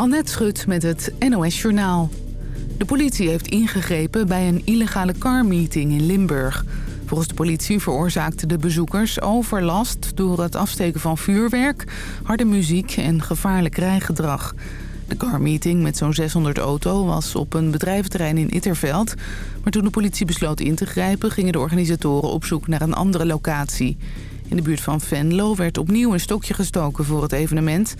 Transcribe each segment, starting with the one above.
Annette Schut met het NOS Journaal. De politie heeft ingegrepen bij een illegale carmeeting in Limburg. Volgens de politie veroorzaakten de bezoekers overlast... door het afsteken van vuurwerk, harde muziek en gevaarlijk rijgedrag. De carmeeting met zo'n 600 auto was op een bedrijventerrein in Itterveld. Maar toen de politie besloot in te grijpen... gingen de organisatoren op zoek naar een andere locatie. In de buurt van Venlo werd opnieuw een stokje gestoken voor het evenement...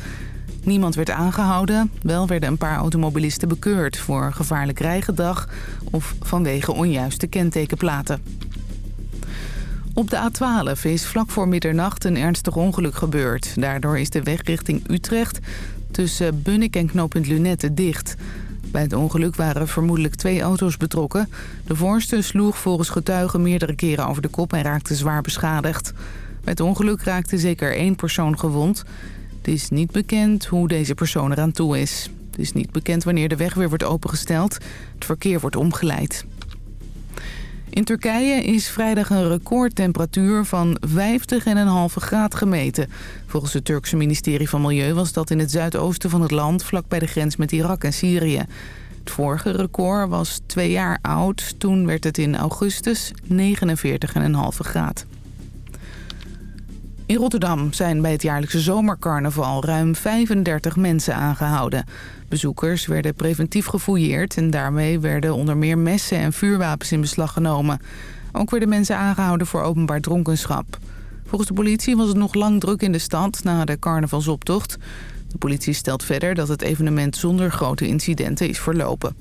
Niemand werd aangehouden. Wel werden een paar automobilisten bekeurd voor gevaarlijk rijgedrag of vanwege onjuiste kentekenplaten. Op de A12 is vlak voor middernacht een ernstig ongeluk gebeurd. Daardoor is de weg richting Utrecht tussen Bunnik en knooppunt Lunette dicht. Bij het ongeluk waren vermoedelijk twee auto's betrokken. De voorste sloeg volgens getuigen meerdere keren over de kop en raakte zwaar beschadigd. Bij het ongeluk raakte zeker één persoon gewond. Het is niet bekend hoe deze persoon eraan toe is. Het is niet bekend wanneer de weg weer wordt opengesteld. Het verkeer wordt omgeleid. In Turkije is vrijdag een recordtemperatuur van 50,5 graad gemeten. Volgens het Turkse ministerie van Milieu was dat in het zuidoosten van het land... vlak bij de grens met Irak en Syrië. Het vorige record was twee jaar oud. Toen werd het in augustus 49,5 graad. In Rotterdam zijn bij het jaarlijkse zomercarnaval ruim 35 mensen aangehouden. Bezoekers werden preventief gefouilleerd en daarmee werden onder meer messen en vuurwapens in beslag genomen. Ook werden mensen aangehouden voor openbaar dronkenschap. Volgens de politie was het nog lang druk in de stad na de carnavalsoptocht. De politie stelt verder dat het evenement zonder grote incidenten is verlopen.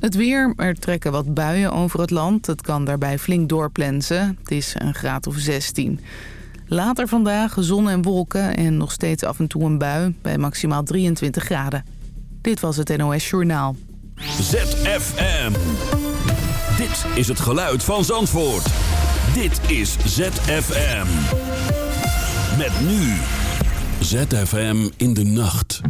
Het weer, er trekken wat buien over het land. Het kan daarbij flink doorplensen. Het is een graad of 16. Later vandaag zon en wolken en nog steeds af en toe een bui bij maximaal 23 graden. Dit was het NOS Journaal. ZFM. Dit is het geluid van Zandvoort. Dit is ZFM. Met nu. ZFM in de nacht.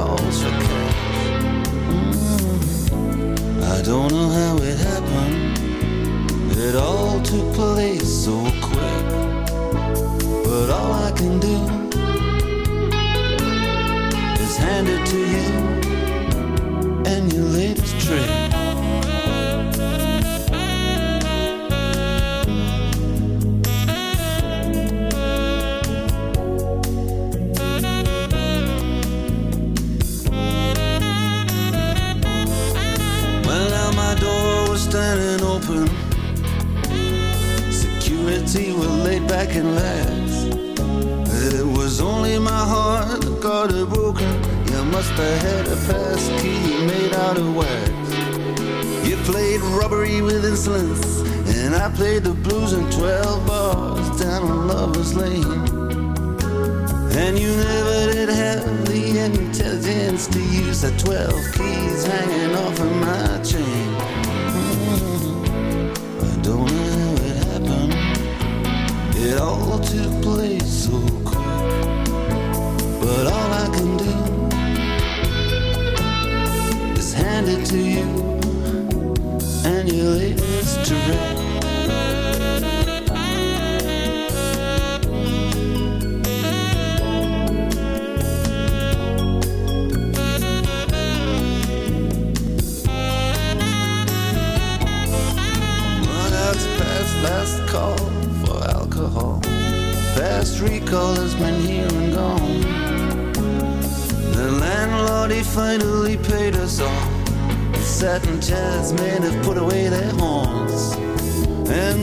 calls for cash. Mm. I don't know how it happened. It all took place so quick.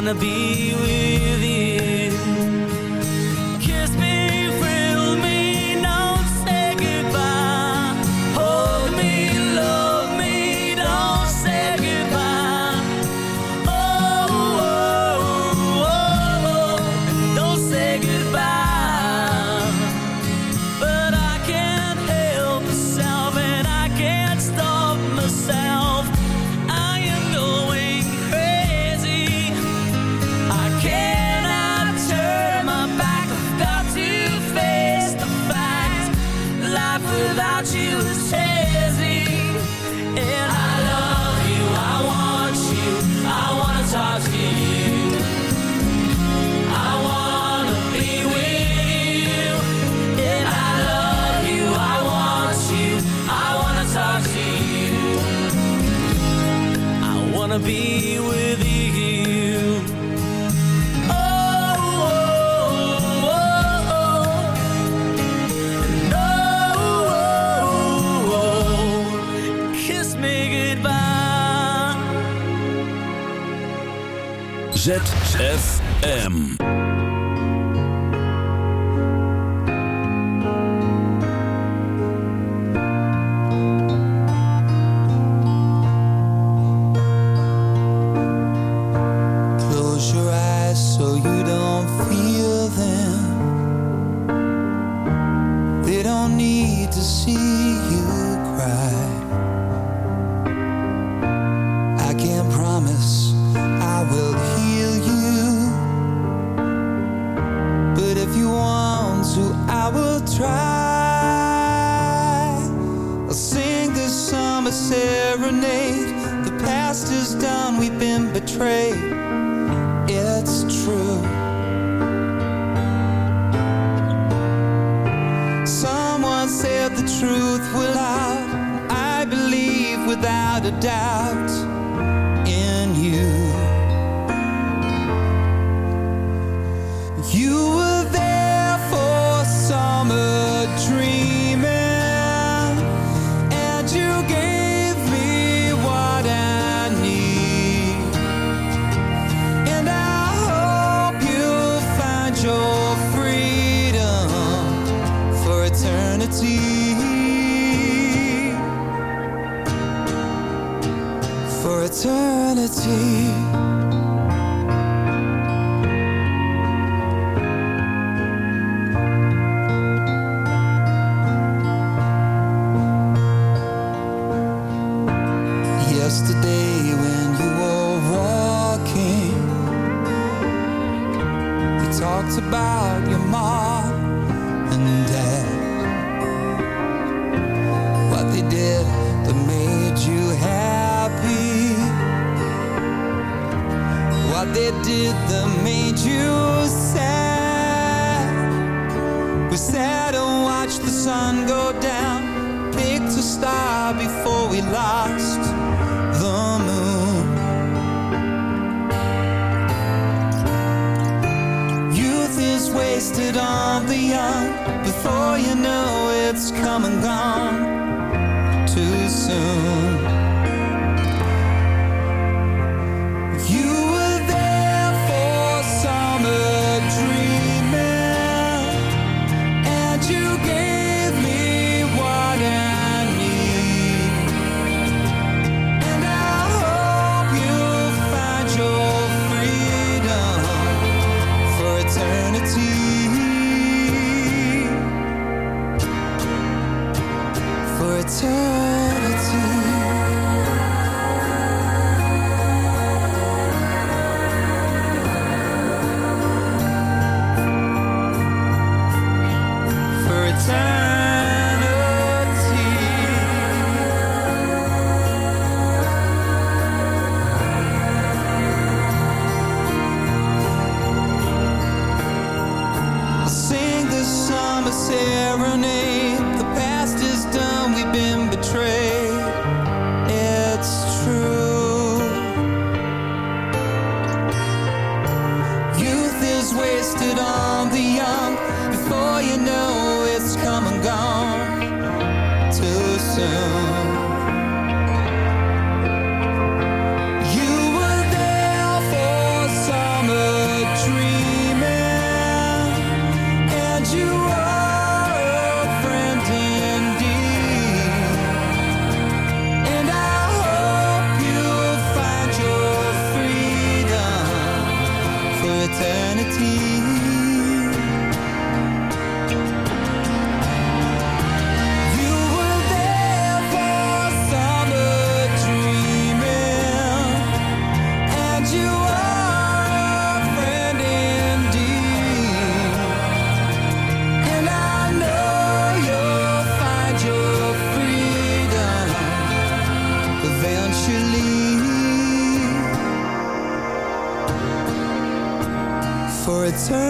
wanna be with you. ZFM. we've been betrayed. It's true. Someone said the truth will out. I believe without a doubt. eternity. come and gone too soon. You turn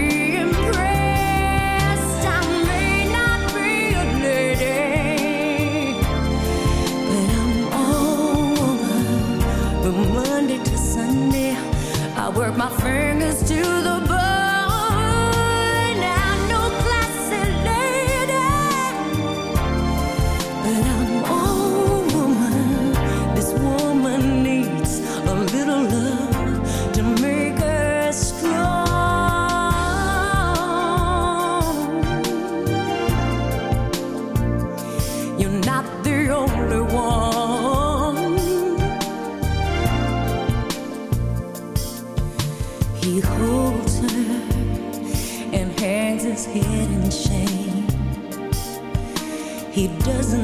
My fingers to the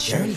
journey.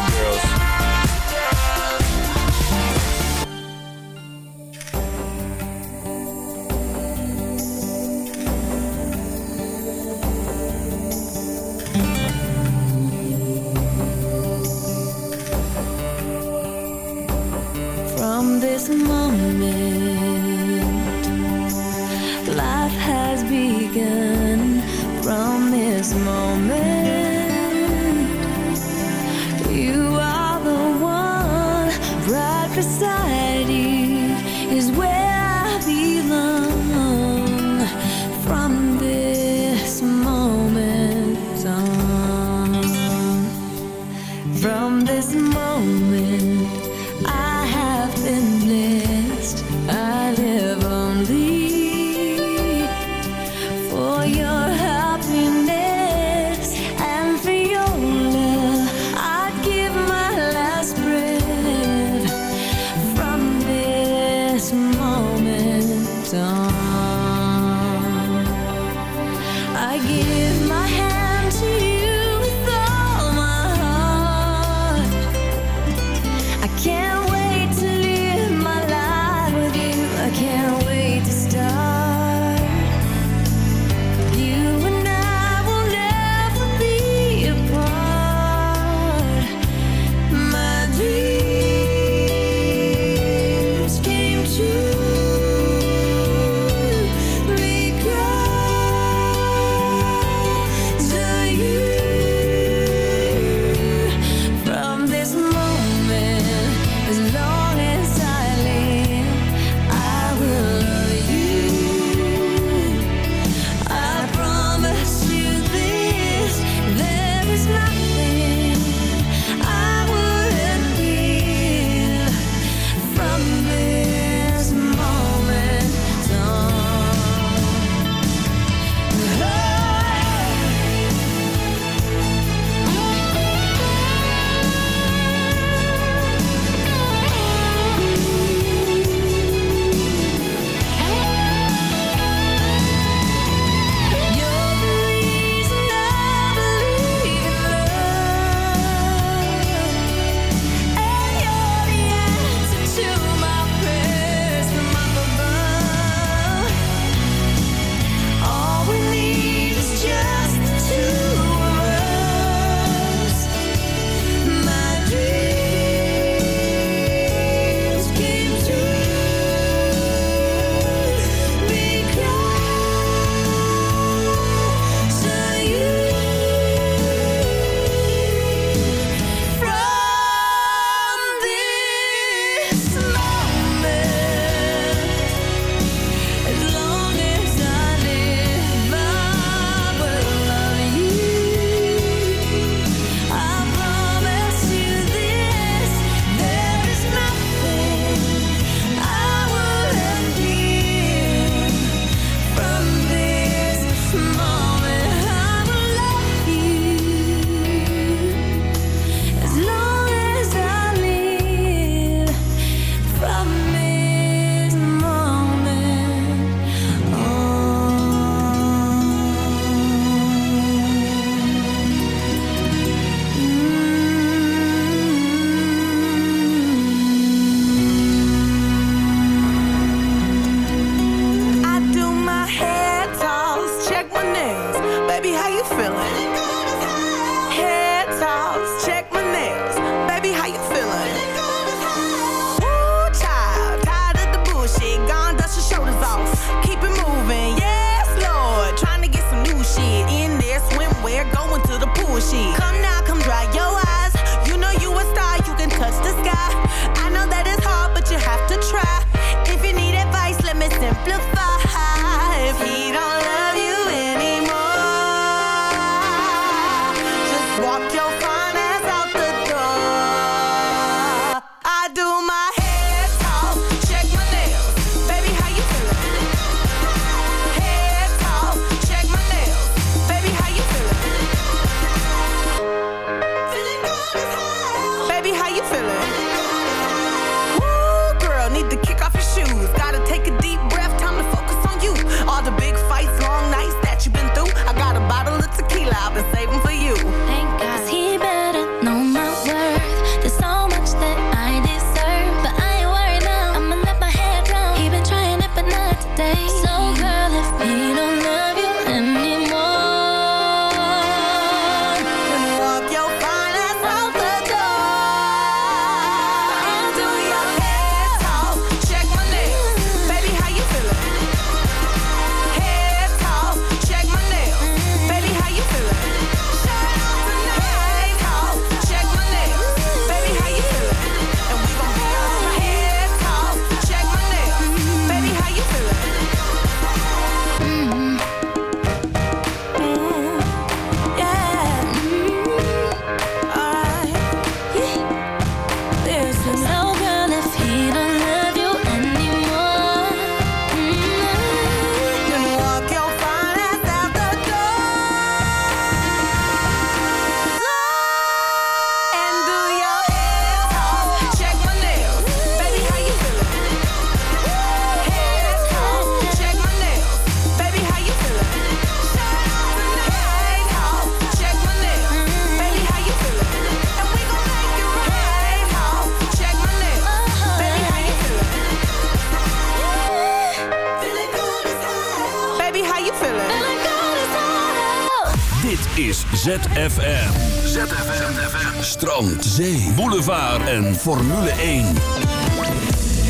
Formule 1.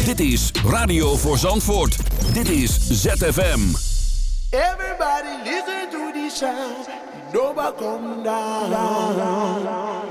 Dit is Radio voor Zandvoort. Dit is ZFM. Everybody listen to the sound. Nobody come down.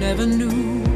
Never knew.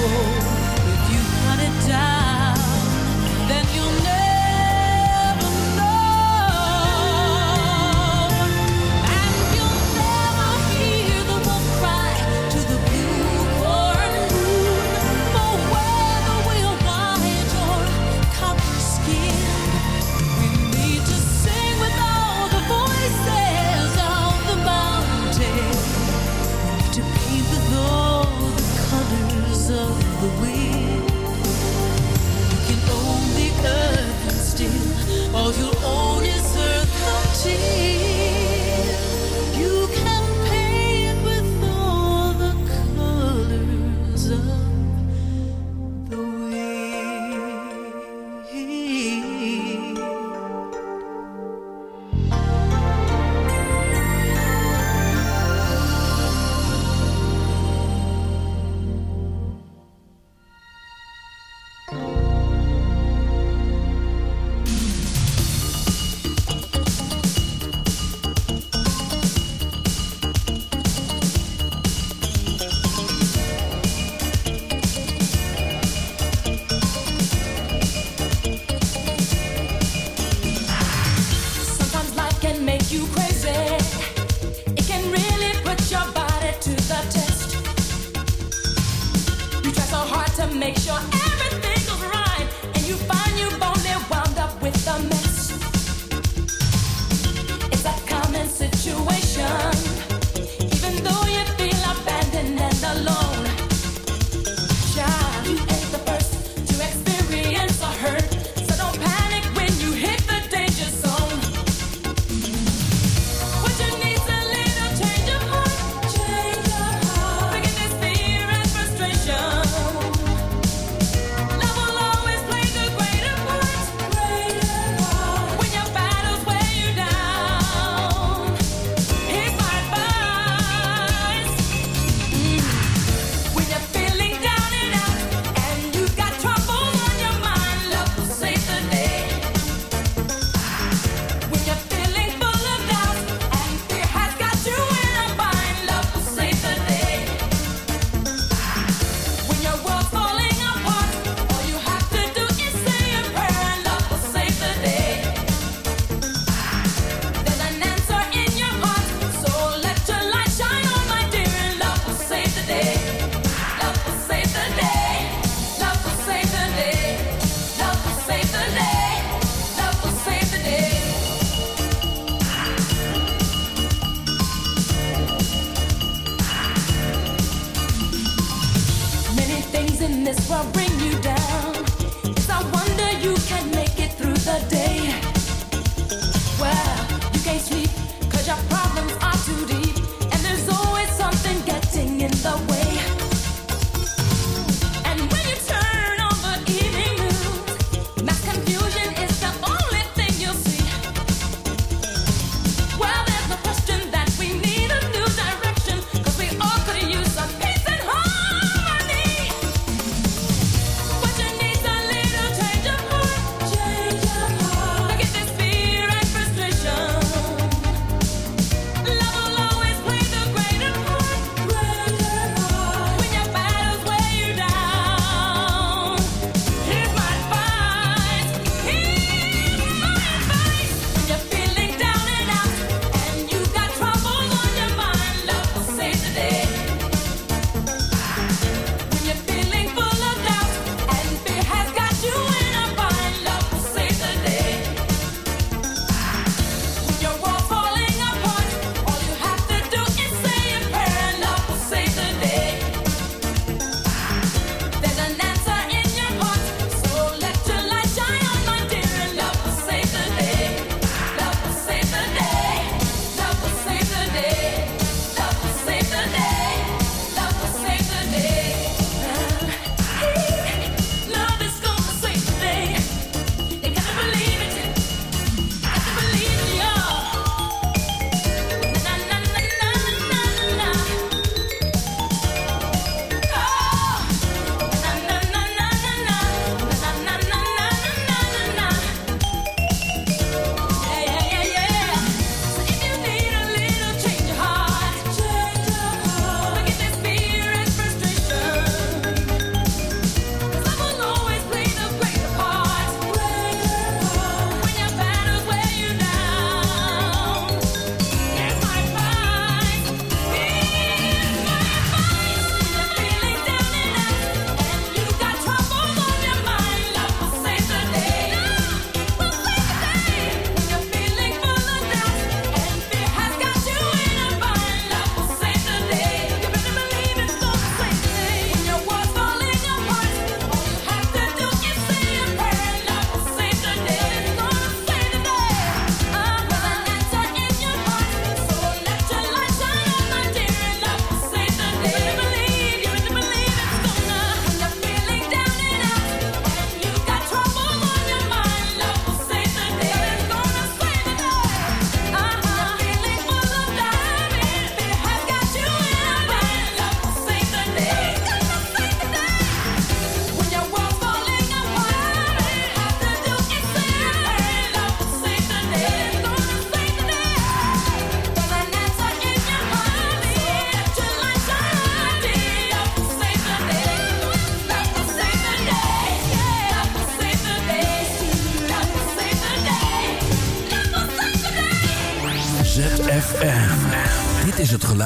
trouble